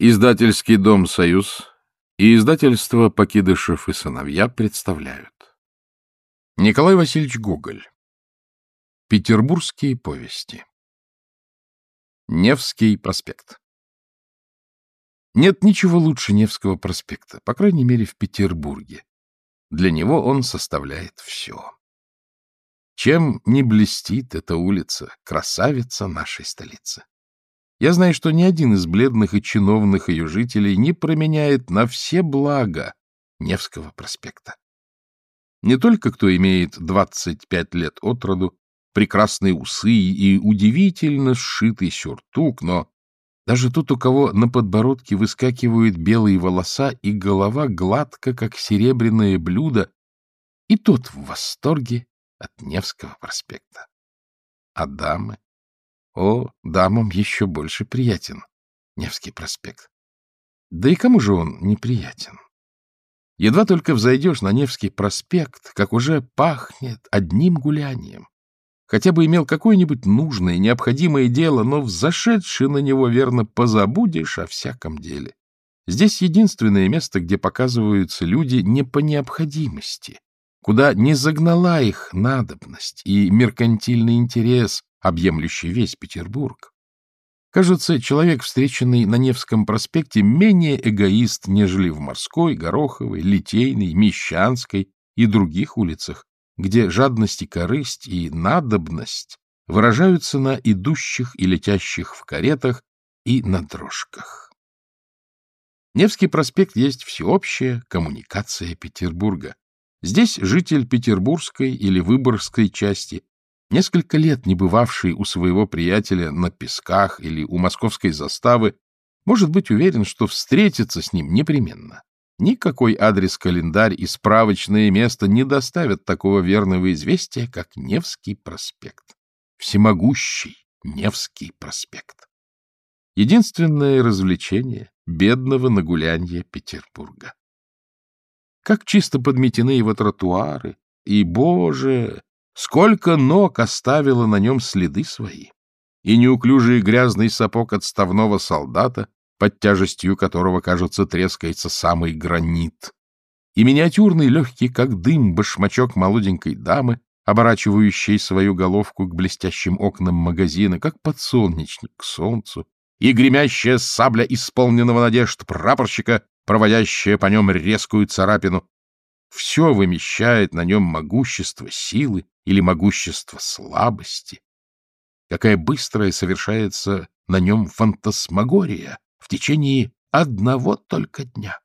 Издательский дом «Союз» и издательство «Покидышев и сыновья» представляют. Николай Васильевич Гоголь. Петербургские повести. Невский проспект. Нет ничего лучше Невского проспекта, по крайней мере, в Петербурге. Для него он составляет все. Чем не блестит эта улица, красавица нашей столицы? Я знаю, что ни один из бледных и чиновных ее жителей не променяет на все блага Невского проспекта. Не только кто имеет 25 лет от роду, прекрасные усы и удивительно сшитый сюртук, но даже тот, у кого на подбородке выскакивают белые волоса и голова гладко, как серебряное блюдо, и тот в восторге от Невского проспекта. А дамы? О, дамам еще больше приятен Невский проспект. Да и кому же он неприятен? Едва только взойдешь на Невский проспект, как уже пахнет одним гулянием. Хотя бы имел какое-нибудь нужное, необходимое дело, но взошедший на него, верно, позабудешь о всяком деле. Здесь единственное место, где показываются люди не по необходимости, куда не загнала их надобность и меркантильный интерес, объемлющий весь Петербург. Кажется, человек, встреченный на Невском проспекте, менее эгоист, нежели в Морской, Гороховой, Литейной, Мещанской и других улицах, где жадность и корысть и надобность выражаются на идущих и летящих в каретах и на дрожках. Невский проспект есть всеобщая коммуникация Петербурга. Здесь житель Петербургской или Выборгской части несколько лет не бывавший у своего приятеля на Песках или у московской заставы, может быть уверен, что встретиться с ним непременно. Никакой адрес-календарь и справочное место не доставят такого верного известия, как Невский проспект. Всемогущий Невский проспект. Единственное развлечение бедного нагулянья Петербурга. Как чисто подметены его тротуары, и, боже, Сколько ног оставило на нем следы свои, и неуклюжий грязный сапог отставного солдата, под тяжестью которого, кажется, трескается самый гранит, и миниатюрный легкий, как дым, башмачок молоденькой дамы, оборачивающей свою головку к блестящим окнам магазина, как подсолнечник к солнцу, и гремящая сабля исполненного надежд прапорщика, проводящая по нем резкую царапину, все вымещает на нем могущество силы или могущество слабости. Какая быстрая совершается на нем фантасмагория в течение одного только дня.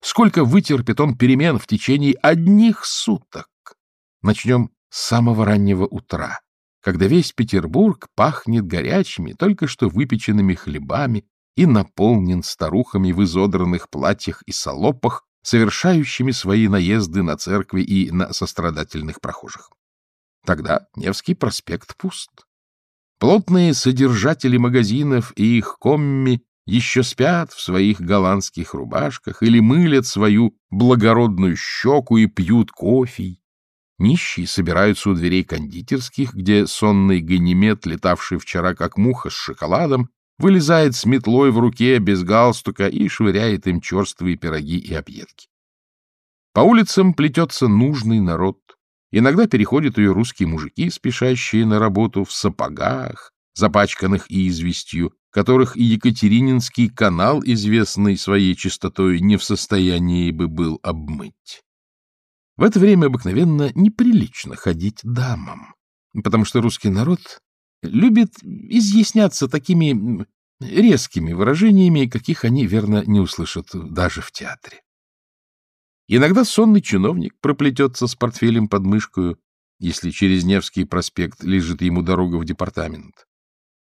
Сколько вытерпит он перемен в течение одних суток. Начнем с самого раннего утра, когда весь Петербург пахнет горячими, только что выпеченными хлебами и наполнен старухами в изодранных платьях и салопах, совершающими свои наезды на церкви и на сострадательных прохожих. Тогда Невский проспект пуст. Плотные содержатели магазинов и их комми еще спят в своих голландских рубашках или мылят свою благородную щеку и пьют кофе. Нищие собираются у дверей кондитерских, где сонный ганимед, летавший вчера как муха с шоколадом, вылезает с метлой в руке без галстука и швыряет им черствые пироги и объедки. По улицам плетется нужный народ. Иногда переходят ее русские мужики, спешащие на работу в сапогах, запачканных известью, которых и Екатерининский канал, известный своей чистотой, не в состоянии бы был обмыть. В это время обыкновенно неприлично ходить дамам, потому что русский народ любит изъясняться такими резкими выражениями, каких они, верно, не услышат даже в театре. Иногда сонный чиновник проплетется с портфелем под мышкою, если через Невский проспект лежит ему дорога в департамент.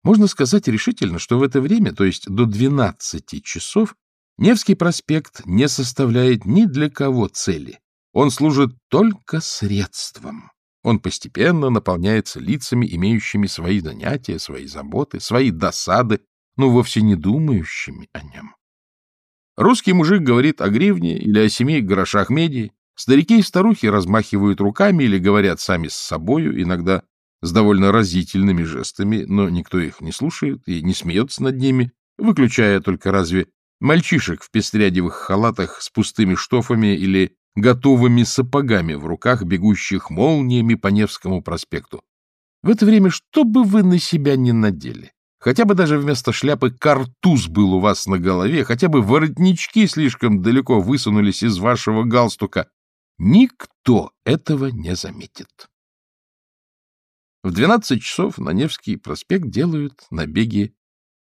Можно сказать решительно, что в это время, то есть до 12 часов, Невский проспект не составляет ни для кого цели. Он служит только средством. Он постепенно наполняется лицами, имеющими свои занятия, свои заботы, свои досады, но вовсе не думающими о нем. Русский мужик говорит о гривне или о семи грошах меди, старики и старухи размахивают руками или говорят сами с собою, иногда с довольно разительными жестами, но никто их не слушает и не смеется над ними, выключая только разве Мальчишек в пестрядевых халатах с пустыми штофами или готовыми сапогами в руках, бегущих молниями по Невскому проспекту. В это время что бы вы на себя не надели? Хотя бы даже вместо шляпы картуз был у вас на голове, хотя бы воротнички слишком далеко высунулись из вашего галстука, никто этого не заметит. В 12 часов на Невский проспект делают набеги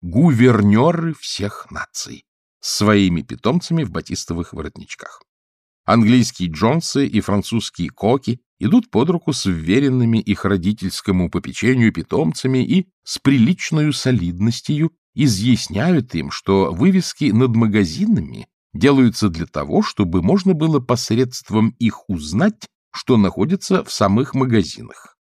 гувернеры всех наций с своими питомцами в батистовых воротничках. Английские Джонсы и французские Коки идут под руку с вверенными их родительскому попечению питомцами и с приличной солидностью изъясняют им, что вывески над магазинами делаются для того, чтобы можно было посредством их узнать, что находится в самых магазинах.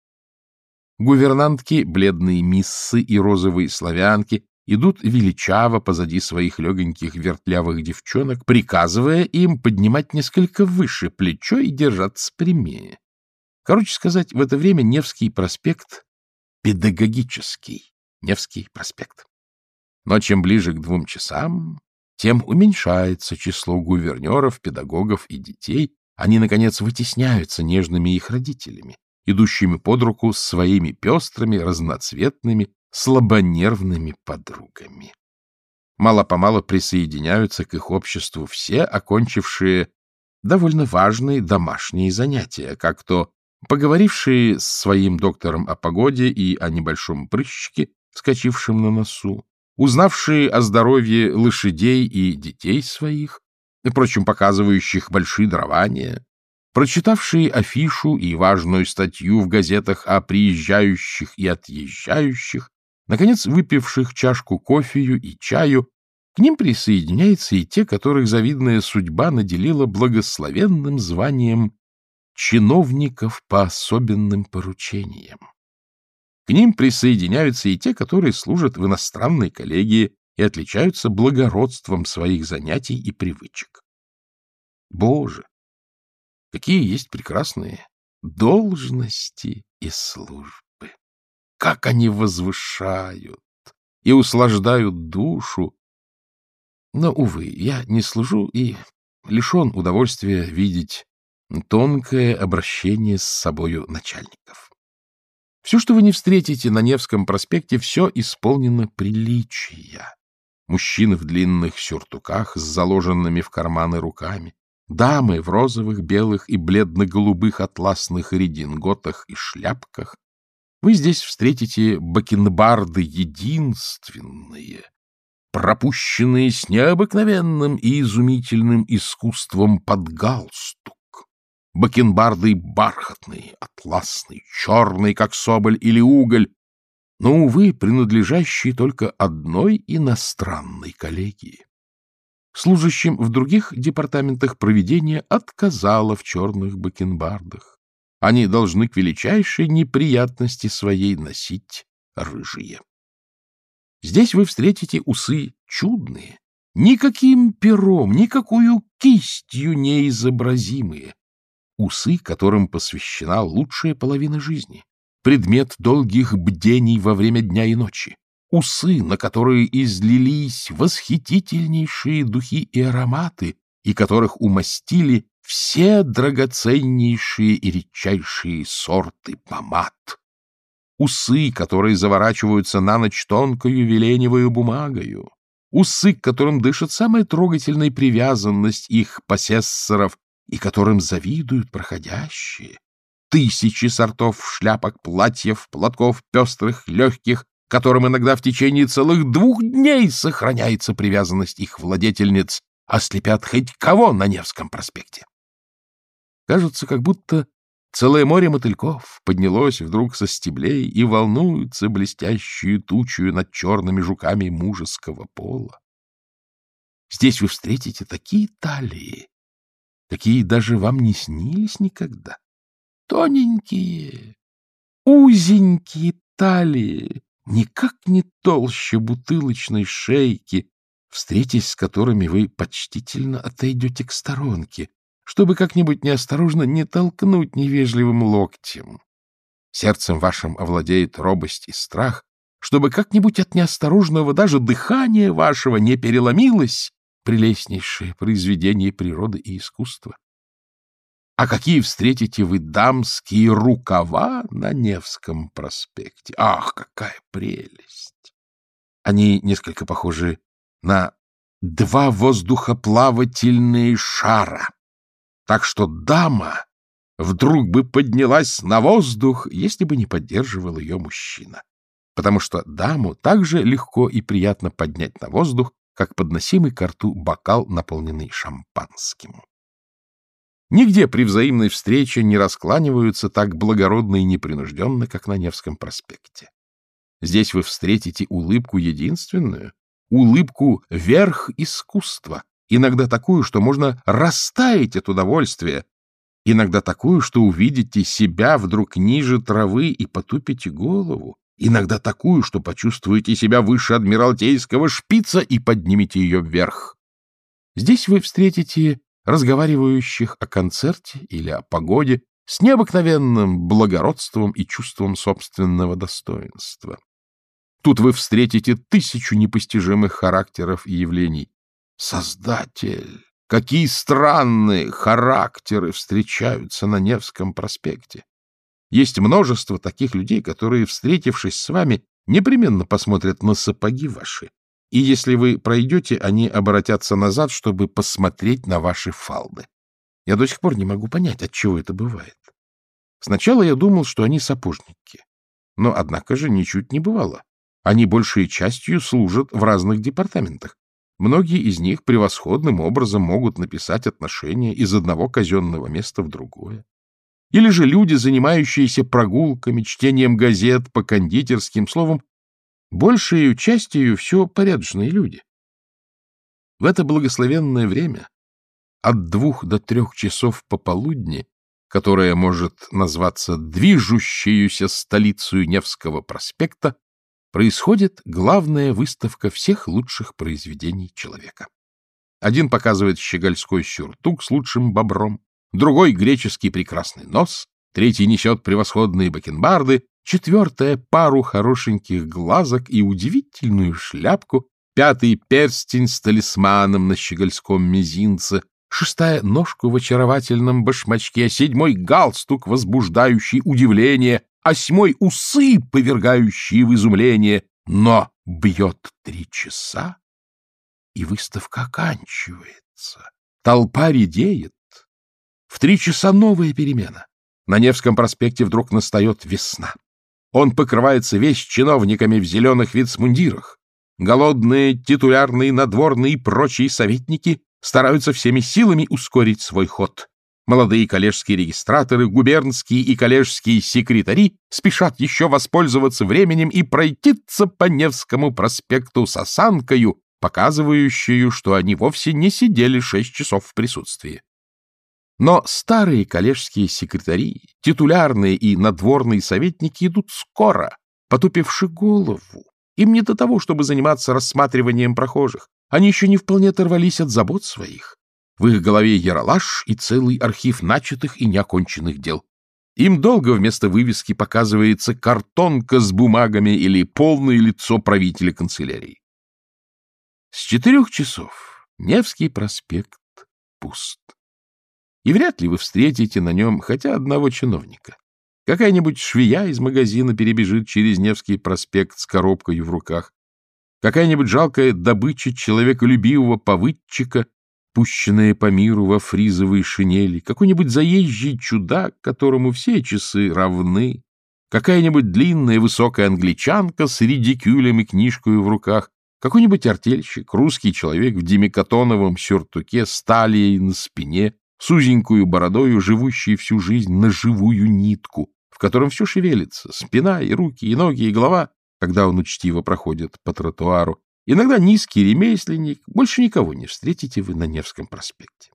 Гувернантки, бледные миссы и розовые славянки идут величаво позади своих легоньких вертлявых девчонок, приказывая им поднимать несколько выше плечо и держаться прямее. Короче сказать, в это время Невский проспект — педагогический Невский проспект. Но чем ближе к двум часам, тем уменьшается число гувернеров, педагогов и детей, они, наконец, вытесняются нежными их родителями, идущими под руку с своими пестрыми, разноцветными, слабонервными подругами. Мало-помалу присоединяются к их обществу все, окончившие довольно важные домашние занятия, как то Поговорившие с своим доктором о погоде и о небольшом прыщике, скачившем на носу, узнавшие о здоровье лошадей и детей своих, и, впрочем, показывающих большие дарования, прочитавшие афишу и важную статью в газетах о приезжающих и отъезжающих, наконец, выпивших чашку кофею и чаю, к ним присоединяются и те, которых завидная судьба наделила благословенным званием чиновников по особенным поручениям. К ним присоединяются и те, которые служат в иностранной коллегии и отличаются благородством своих занятий и привычек. Боже, какие есть прекрасные должности и службы! Как они возвышают и услаждают душу! Но, увы, я не служу и лишен удовольствия видеть тонкое обращение с собою начальников. Все, что вы не встретите на Невском проспекте, все исполнено приличия. Мужчины в длинных сюртуках с заложенными в карманы руками, дамы в розовых, белых и бледно-голубых атласных рединготах и шляпках. Вы здесь встретите бакенбарды единственные, пропущенные с необыкновенным и изумительным искусством под галстук бакенбарды бархатные, атласные, черные, как соболь или уголь, но, увы, принадлежащие только одной иностранной коллегии. Служащим в других департаментах проведения отказало в черных бакенбардах. Они должны к величайшей неприятности своей носить рыжие. Здесь вы встретите усы чудные, никаким пером, никакую кистью неизобразимые, усы, которым посвящена лучшая половина жизни, предмет долгих бдений во время дня и ночи, усы, на которые излились восхитительнейшие духи и ароматы, и которых умастили все драгоценнейшие и редчайшие сорты помад. Усы, которые заворачиваются на ночь тонкою веленевою бумагою, усы, к которым дышит самая трогательная привязанность их посессоров и которым завидуют проходящие. Тысячи сортов шляпок, платьев, платков, пестрых, легких, которым иногда в течение целых двух дней сохраняется привязанность их владетельниц, ослепят хоть кого на Невском проспекте. Кажется, как будто целое море мотыльков поднялось вдруг со стеблей и волнуется блестящую тучью над черными жуками мужеского пола. Здесь вы встретите такие талии, Такие даже вам не снились никогда. Тоненькие, узенькие талии, никак не толще бутылочной шейки, встретясь с которыми вы почтительно отойдете к сторонке, чтобы как-нибудь неосторожно не толкнуть невежливым локтем. Сердцем вашим овладеет робость и страх, чтобы как-нибудь от неосторожного даже дыхания вашего не переломилось прелестнейшие произведения природы и искусства. А какие встретите вы дамские рукава на Невском проспекте? Ах, какая прелесть! Они несколько похожи на два воздухоплавательные шара. Так что дама вдруг бы поднялась на воздух, если бы не поддерживал ее мужчина. Потому что даму так же легко и приятно поднять на воздух, как подносимый к рту бокал, наполненный шампанским. Нигде при взаимной встрече не раскланиваются так благородно и непринужденно, как на Невском проспекте. Здесь вы встретите улыбку единственную, улыбку верх искусства, иногда такую, что можно растаять от удовольствия, иногда такую, что увидите себя вдруг ниже травы и потупите голову, иногда такую, что почувствуете себя выше адмиралтейского шпица и поднимете ее вверх. Здесь вы встретите разговаривающих о концерте или о погоде с необыкновенным благородством и чувством собственного достоинства. Тут вы встретите тысячу непостижимых характеров и явлений. Создатель! Какие странные характеры встречаются на Невском проспекте! Есть множество таких людей, которые, встретившись с вами, непременно посмотрят на сапоги ваши и если вы пройдете, они обратятся назад, чтобы посмотреть на ваши фалды. Я до сих пор не могу понять, от чего это бывает. Сначала я думал, что они сапожники. Но, однако же, ничуть не бывало. Они большей частью служат в разных департаментах. Многие из них превосходным образом могут написать отношения из одного казенного места в другое. Или же люди, занимающиеся прогулками, чтением газет по кондитерским, словом, Большей частью все порядочные люди. В это благословенное время от двух до трех часов пополудни, которое может назваться движущеюся столицей Невского проспекта, происходит главная выставка всех лучших произведений человека. Один показывает щегольской сюртук с лучшим бобром, другой — греческий прекрасный нос, третий несет превосходные бакенбарды, четвертая — пару хорошеньких глазок и удивительную шляпку, пятый — перстень с талисманом на щегольском мизинце, шестая — ножку в очаровательном башмачке, седьмой — галстук, возбуждающий удивление, восьмой — усы, повергающие в изумление. Но бьет три часа, и выставка оканчивается. Толпа редеет. В три часа новая перемена. На Невском проспекте вдруг настает весна. Он покрывается весь чиновниками в зеленых вицмундирах. Голодные, титулярные, надворные и прочие советники стараются всеми силами ускорить свой ход. Молодые коллежские регистраторы, губернские и коллежские секретари спешат еще воспользоваться временем и пройтиться по Невскому проспекту с осанкою, показывающую, что они вовсе не сидели шесть часов в присутствии. Но старые коллежские секретари, титулярные и надворные советники идут скоро, потупивши голову. Им не до того, чтобы заниматься рассматриванием прохожих. Они еще не вполне оторвались от забот своих. В их голове яролаж и целый архив начатых и неоконченных дел. Им долго вместо вывески показывается картонка с бумагами или полное лицо правителя канцелярии. С четырех часов Невский проспект пуст и вряд ли вы встретите на нем хотя одного чиновника. Какая-нибудь швея из магазина перебежит через Невский проспект с коробкой в руках. Какая-нибудь жалкая добыча человеколюбивого повыдчика, пущенная по миру во фризовой шинели. Какой-нибудь заезжий чудак, которому все часы равны. Какая-нибудь длинная высокая англичанка с редикюлем и книжкой в руках. Какой-нибудь артельщик, русский человек в демикатоновом сюртуке с талией на спине, с узенькую бородою, живущий всю жизнь на живую нитку, в котором все шевелится, спина и руки, и ноги, и голова, когда он учтиво проходит по тротуару. Иногда низкий ремесленник, больше никого не встретите вы на Невском проспекте.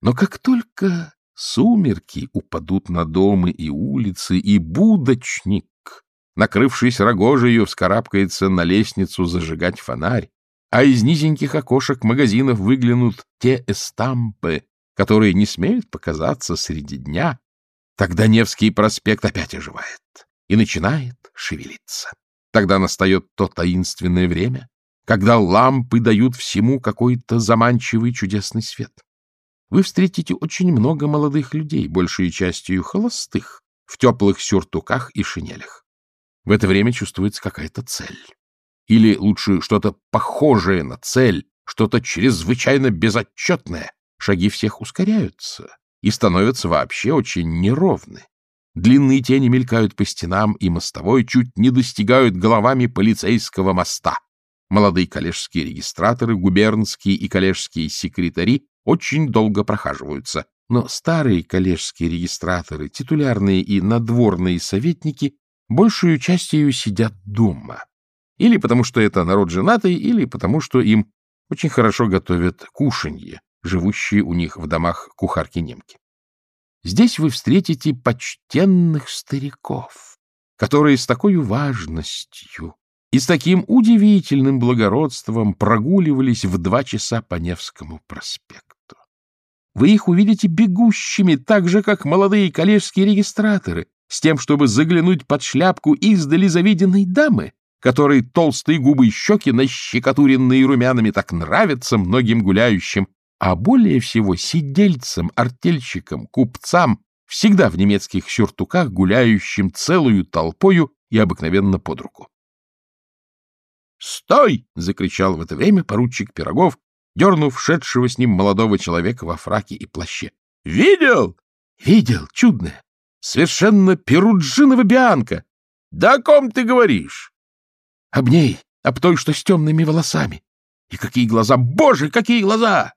Но как только сумерки упадут на дома и улицы, и будочник, накрывшись рогожею, вскарабкается на лестницу зажигать фонарь, а из низеньких окошек магазинов выглянут те эстампы, которые не смеют показаться среди дня, тогда Невский проспект опять оживает и начинает шевелиться. Тогда настает то таинственное время, когда лампы дают всему какой-то заманчивый чудесный свет. Вы встретите очень много молодых людей, большей частью холостых, в теплых сюртуках и шинелях. В это время чувствуется какая-то цель. Или лучше что-то похожее на цель, что-то чрезвычайно безотчетное. Шаги всех ускоряются и становятся вообще очень неровны. Длинные тени мелькают по стенам и мостовой, чуть не достигают головами полицейского моста. Молодые коллежские регистраторы, губернские и коллежские секретари очень долго прохаживаются, но старые коллежские регистраторы, титулярные и надворные советники большую частью сидят дома. Или потому, что это народ женатый, или потому, что им очень хорошо готовят кушанье, живущие у них в домах кухарки-немки. Здесь вы встретите почтенных стариков, которые с такой важностью и с таким удивительным благородством прогуливались в два часа по Невскому проспекту. Вы их увидите бегущими, так же, как молодые коллежские регистраторы, с тем, чтобы заглянуть под шляпку издали завиденной дамы, которой толстые губы и щеки, нащекотуренные румянами, так нравятся многим гуляющим, а более всего сидельцам, артельщикам, купцам, всегда в немецких сюртуках, гуляющим целую толпою и обыкновенно под руку. «Стой!» — закричал в это время поручик Пирогов, дернув шедшего с ним молодого человека во фраке и плаще. «Видел?» «Видел, чудное! Совершенно перуджинова бианка!» «Да о ком ты говоришь?» «Об ней, об той, что с темными волосами. И какие глаза! Боже, какие глаза!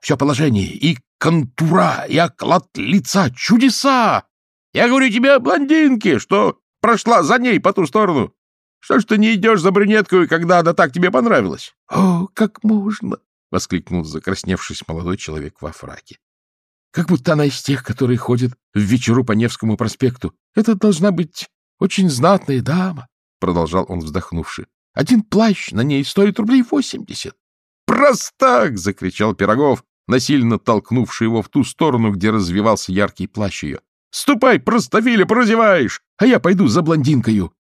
Все положение, и контура, и оклад лица, чудеса! Я говорю тебе о блондинке, что прошла за ней по ту сторону. Что ж ты не идешь за брюнеткой, когда она так тебе понравилась? — О, как можно! — воскликнул закрасневшись молодой человек во фраке. — Как будто она из тех, которые ходят в вечеру по Невскому проспекту. Это должна быть очень знатная дама, — продолжал он, вздохнувши. — Один плащ на ней стоит рублей восемьдесят. — Простак! — закричал Пирогов, насильно толкнувший его в ту сторону, где развивался яркий плащ ее. — Ступай, простофиля, прозеваешь, а я пойду за блондинкою.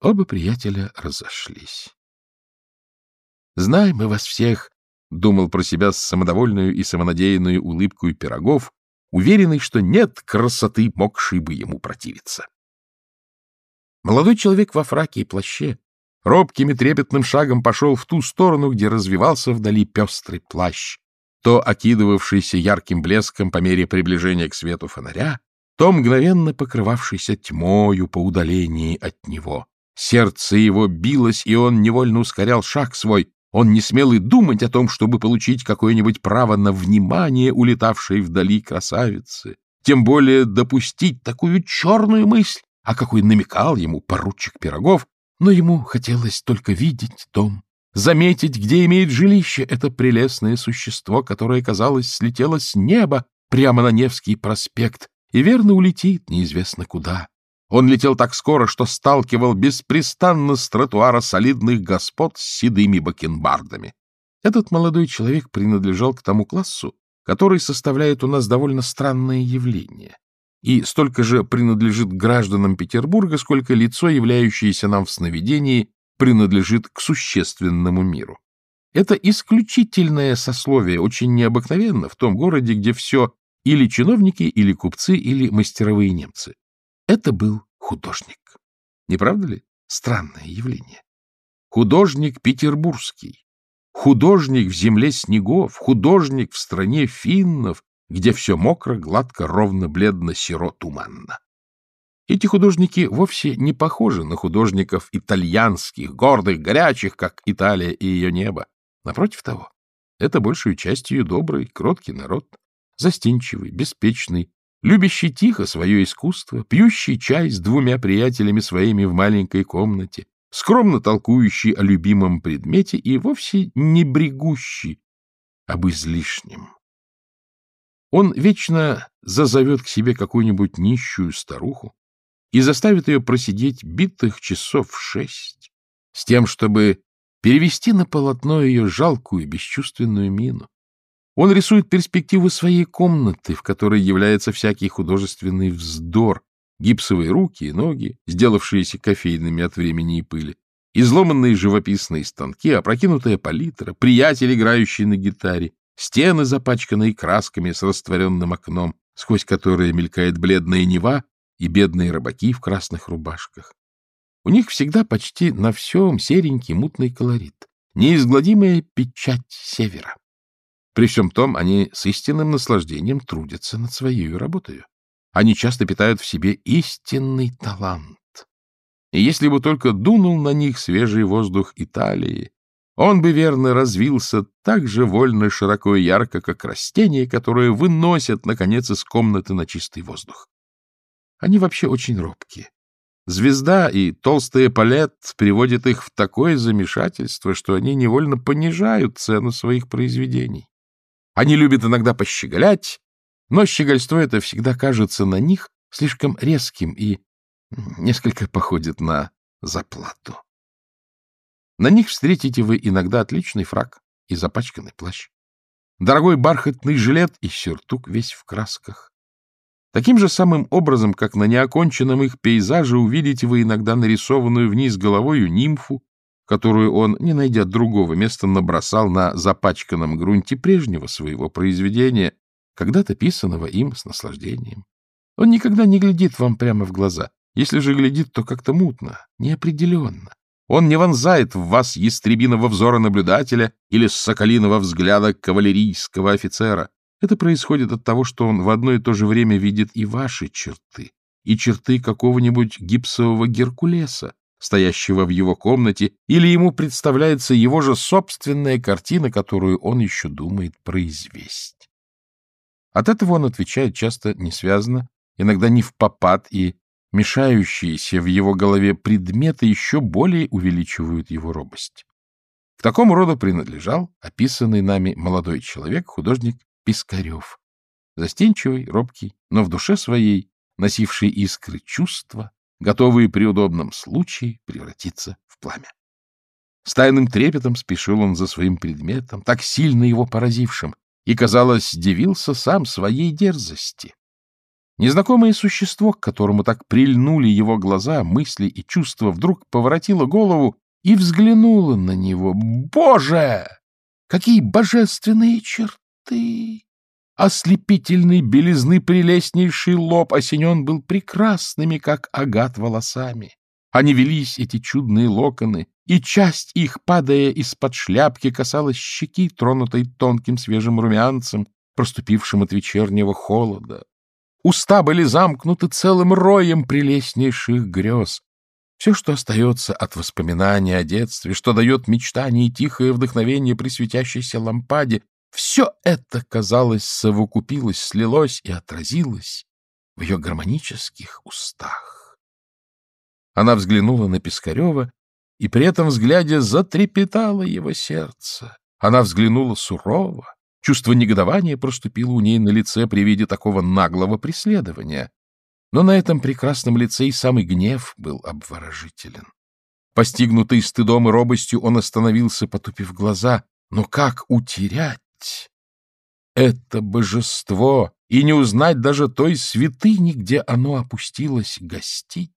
Оба приятеля разошлись. «Знаем мы вас всех», — думал про себя с самодовольную и самонадеянную улыбкой пирогов, уверенный, что нет красоты, могшей бы ему противиться. Молодой человек во фраке и плаще робким и трепетным шагом пошел в ту сторону, где развивался вдали пестрый плащ, то окидывавшийся ярким блеском по мере приближения к свету фонаря, то мгновенно покрывавшийся тьмою по удалении от него. Сердце его билось, и он невольно ускорял шаг свой. Он не смел и думать о том, чтобы получить какое-нибудь право на внимание улетавшей вдали красавицы. Тем более допустить такую черную мысль, о какой намекал ему поручик Пирогов, но ему хотелось только видеть дом, заметить, где имеет жилище это прелестное существо, которое, казалось, слетело с неба прямо на Невский проспект и верно улетит неизвестно куда. Он летел так скоро, что сталкивал беспрестанно с тротуара солидных господ с седыми бакенбардами. Этот молодой человек принадлежал к тому классу, который составляет у нас довольно странное явление, и столько же принадлежит гражданам Петербурга, сколько лицо, являющееся нам в сновидении, принадлежит к существенному миру. Это исключительное сословие очень необыкновенно в том городе, где все или чиновники, или купцы, или мастеровые немцы. Это был художник. Не правда ли? Странное явление. Художник петербургский, художник в земле снегов, художник в стране финнов, где все мокро, гладко, ровно, бледно, серо, туманно. Эти художники вовсе не похожи на художников итальянских, гордых, горячих, как Италия и ее небо. Напротив того, это большую частью добрый, кроткий народ, застенчивый, беспечный, любящий тихо свое искусство, пьющий чай с двумя приятелями своими в маленькой комнате, скромно толкующий о любимом предмете и вовсе не брегущий об излишнем. Он вечно зазовет к себе какую-нибудь нищую старуху и заставит ее просидеть битых часов шесть, с тем, чтобы перевести на полотно ее жалкую бесчувственную мину. Он рисует перспективу своей комнаты, в которой является всякий художественный вздор, гипсовые руки и ноги, сделавшиеся кофейными от времени и пыли, изломанные живописные станки, опрокинутая палитра, приятель, играющий на гитаре, стены, запачканные красками с растворенным окном, сквозь которое мелькает бледная Нева и бедные рыбаки в красных рубашках. У них всегда почти на всем серенький мутный колорит, неизгладимая печать севера. При всем том, они с истинным наслаждением трудятся над своей работой. Они часто питают в себе истинный талант. И если бы только дунул на них свежий воздух Италии, он бы, верно, развился так же вольно, широко и ярко, как растения, которые выносят, наконец, из комнаты на чистый воздух. Они вообще очень робкие. Звезда и толстая палет приводят их в такое замешательство, что они невольно понижают цену своих произведений. Они любят иногда пощеголять, но щегольство это всегда кажется на них слишком резким и несколько походит на заплату. На них встретите вы иногда отличный фраг и запачканный плащ, дорогой бархатный жилет и сюртук весь в красках. Таким же самым образом, как на неоконченном их пейзаже увидите вы иногда нарисованную вниз головою нимфу, которую он, не найдя другого места, набросал на запачканном грунте прежнего своего произведения, когда-то писанного им с наслаждением. Он никогда не глядит вам прямо в глаза. Если же глядит, то как-то мутно, неопределенно. Он не вонзает в вас ястребиного взора наблюдателя или соколиного взгляда кавалерийского офицера. Это происходит от того, что он в одно и то же время видит и ваши черты, и черты какого-нибудь гипсового Геркулеса, стоящего в его комнате, или ему представляется его же собственная картина, которую он еще думает произвести. От этого он отвечает часто несвязно, иногда не в попад, и мешающиеся в его голове предметы еще более увеличивают его робость. К такому роду принадлежал описанный нами молодой человек, художник Пискарев, застенчивый, робкий, но в душе своей носивший искры чувства, готовые при удобном случае превратиться в пламя. С тайным трепетом спешил он за своим предметом, так сильно его поразившим, и, казалось, дивился сам своей дерзости. Незнакомое существо, к которому так прильнули его глаза, мысли и чувства, вдруг поворотило голову и взглянуло на него. Боже! Какие божественные черты! Ослепительной белизны прелестнейший лоб осенен был прекрасными, как агат, волосами. Они велись, эти чудные локоны, и часть их, падая из-под шляпки, касалась щеки, тронутой тонким свежим румянцем, проступившим от вечернего холода. Уста были замкнуты целым роем прелестнейших грез. Все, что остается от воспоминания о детстве, что дает мечтание и тихое вдохновение при светящейся лампаде, все это, казалось, совокупилось, слилось и отразилось в ее гармонических устах. Она взглянула на Пискарева, и при этом взгляде затрепетало его сердце. Она взглянула сурово. Чувство негодования проступило у ней на лице при виде такого наглого преследования. Но на этом прекрасном лице и самый гнев был обворожителен. Постигнутый стыдом и робостью, он остановился, потупив глаза. Но как утерять это божество и не узнать даже той святыни, где оно опустилось гостить.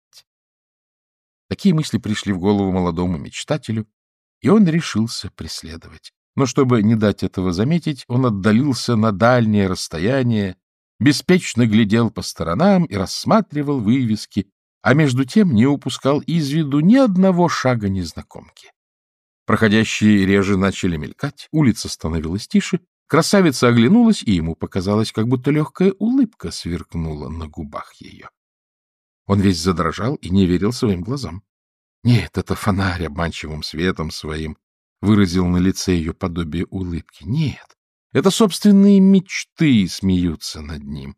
Такие мысли пришли в голову молодому мечтателю, и он решился преследовать. Но чтобы не дать этого заметить, он отдалился на дальнее расстояние, беспечно глядел по сторонам и рассматривал вывески, а между тем не упускал из виду ни одного шага незнакомки. Проходящие реже начали мелькать, улица становилась тише, красавица оглянулась, и ему показалось, как будто легкая улыбка сверкнула на губах ее. Он весь задрожал и не верил своим глазам. Нет, это фонарь обманчивым светом своим выразил на лице ее подобие улыбки. Нет, это собственные мечты смеются над ним.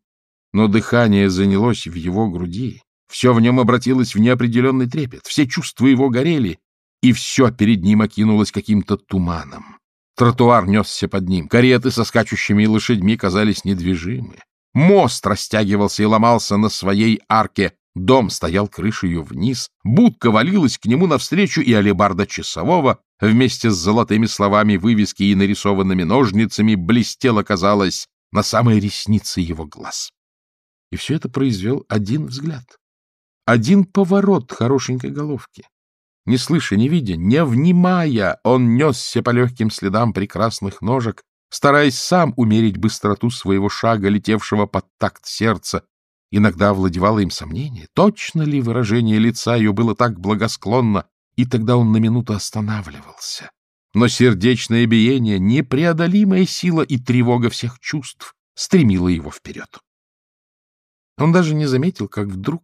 Но дыхание занялось в его груди, все в нем обратилось в неопределенный трепет, все чувства его горели, и все перед ним окинулось каким-то туманом. Тротуар несся под ним, кареты со скачущими лошадьми казались недвижимы. Мост растягивался и ломался на своей арке, дом стоял крышею вниз, будка валилась к нему навстречу, и алебарда часового вместе с золотыми словами вывески и нарисованными ножницами блестела, казалось, на самой реснице его глаз. И все это произвел один взгляд, один поворот хорошенькой головки. Не слыша, не видя, не внимая, он несся по легким следам прекрасных ножек, стараясь сам умерить быстроту своего шага, летевшего под такт сердца. Иногда овладевало им сомнение, точно ли выражение лица ее было так благосклонно, и тогда он на минуту останавливался. Но сердечное биение, непреодолимая сила и тревога всех чувств стремила его вперед. Он даже не заметил, как вдруг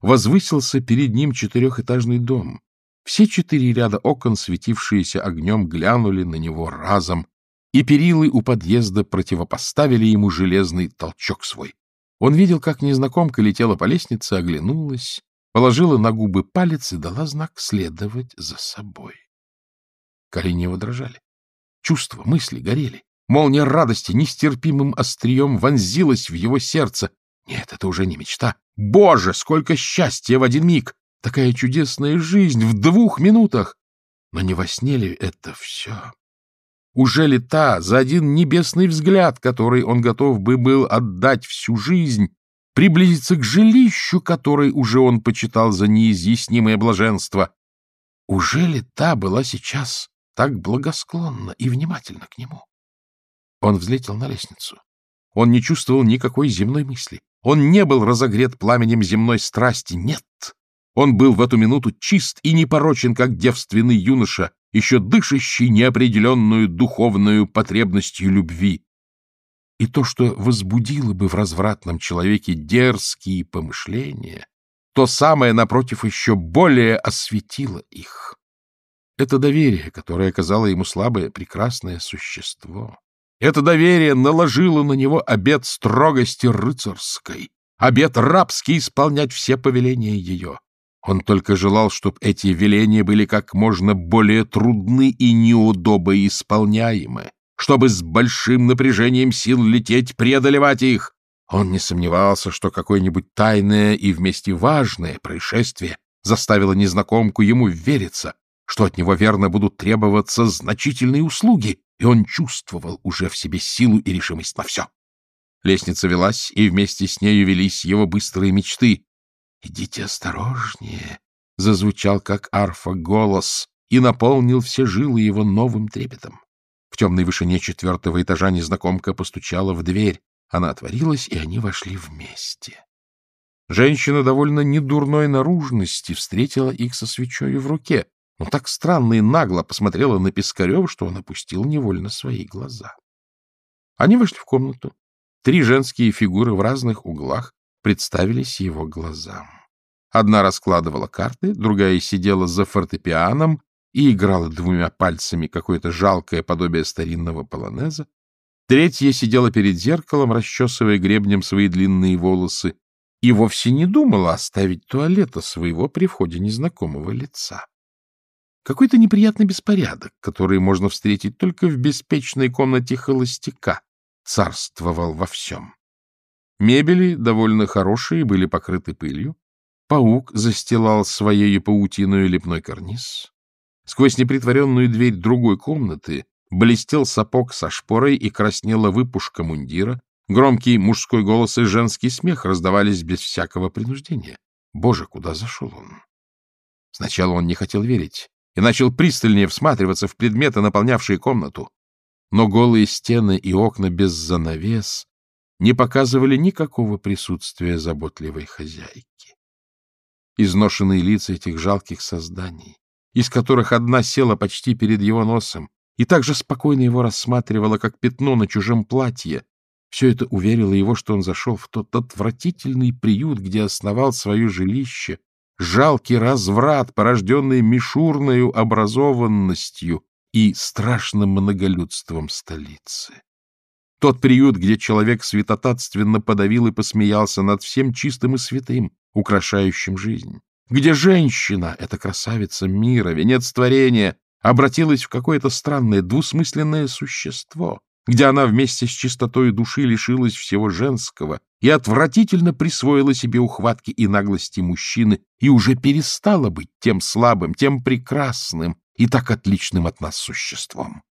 возвысился перед ним четырехэтажный дом. Все четыре ряда окон, светившиеся огнем, глянули на него разом, и перилы у подъезда противопоставили ему железный толчок свой. Он видел, как незнакомка летела по лестнице, оглянулась, положила на губы палец и дала знак следовать за собой. Колени его дрожали. Чувства, мысли горели. Молния радости нестерпимым острием вонзилась в его сердце. Нет, это уже не мечта. Боже, сколько счастья в один миг! Такая чудесная жизнь в двух минутах! Но не во сне ли это все? Уже ли та, за один небесный взгляд, который он готов бы был отдать всю жизнь, приблизиться к жилищу, который уже он почитал за неизъяснимое блаженство? Уже ли та была сейчас так благосклонна и внимательна к нему? Он взлетел на лестницу. Он не чувствовал никакой земной мысли. Он не был разогрет пламенем земной страсти. Нет! Он был в эту минуту чист и непорочен, как девственный юноша, еще дышащий неопределенную духовную потребностью любви. И то, что возбудило бы в развратном человеке дерзкие помышления, то самое, напротив, еще более осветило их. Это доверие, которое оказало ему слабое, прекрасное существо. Это доверие наложило на него обет строгости рыцарской, обет рабский исполнять все повеления ее. Он только желал, чтобы эти веления были как можно более трудны и неудобно исполняемы, чтобы с большим напряжением сил лететь, преодолевать их. Он не сомневался, что какое-нибудь тайное и вместе важное происшествие заставило незнакомку ему вериться, что от него верно будут требоваться значительные услуги, и он чувствовал уже в себе силу и решимость на все. Лестница велась, и вместе с нею велись его быстрые мечты. — Идите осторожнее, — зазвучал, как арфа, голос и наполнил все жилы его новым трепетом. В темной вышине четвертого этажа незнакомка постучала в дверь. Она отворилась, и они вошли вместе. Женщина довольно недурной наружности встретила их со свечой в руке, но так странно и нагло посмотрела на Пискарева, что он опустил невольно свои глаза. Они вошли в комнату. Три женские фигуры в разных углах представились его глазам. Одна раскладывала карты, другая сидела за фортепианом и играла двумя пальцами какое-то жалкое подобие старинного полонеза. Третья сидела перед зеркалом, расчесывая гребнем свои длинные волосы, и вовсе не думала оставить туалета своего при входе незнакомого лица. Какой-то неприятный беспорядок, который можно встретить только в беспечной комнате холостяка, царствовал во всем. Мебели, довольно хорошие, были покрыты пылью. Паук застилал своей паутиной лепной карниз. Сквозь непритворенную дверь другой комнаты блестел сапог со шпорой и краснела выпушка мундира. Громкий мужской голос и женский смех раздавались без всякого принуждения. Боже, куда зашел он? Сначала он не хотел верить и начал пристальнее всматриваться в предметы, наполнявшие комнату. Но голые стены и окна без занавес не показывали никакого присутствия заботливой хозяйки. Изношенные лица этих жалких созданий, из которых одна села почти перед его носом и также спокойно его рассматривала, как пятно на чужом платье, все это уверило его, что он зашел в тот отвратительный приют, где основал свое жилище, жалкий разврат, порожденный мишурною образованностью и страшным многолюдством столицы. Тот приют, где человек святотатственно подавил и посмеялся над всем чистым и святым, украшающим жизнь. Где женщина, эта красавица мира, венец творения, обратилась в какое-то странное двусмысленное существо, где она вместе с чистотой души лишилась всего женского и отвратительно присвоила себе ухватки и наглости мужчины и уже перестала быть тем слабым, тем прекрасным и так отличным от нас существом.